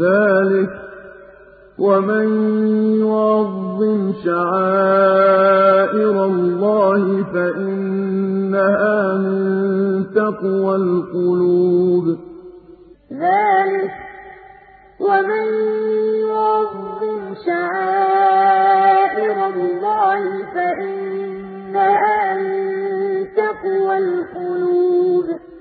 ذلك ومن يعظم شعائر الله فإنها من تقوى القلوب. ذلك ومن يعظم شعائر الله فإنها من تقوى القلوب.